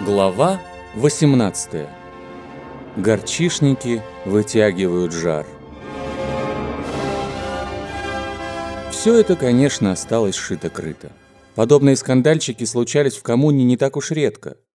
Глава 18. Горчишники вытягивают жар. Все это, конечно, осталось шито-крыто. Подобные скандальчики случались в коммуне не так уж редко.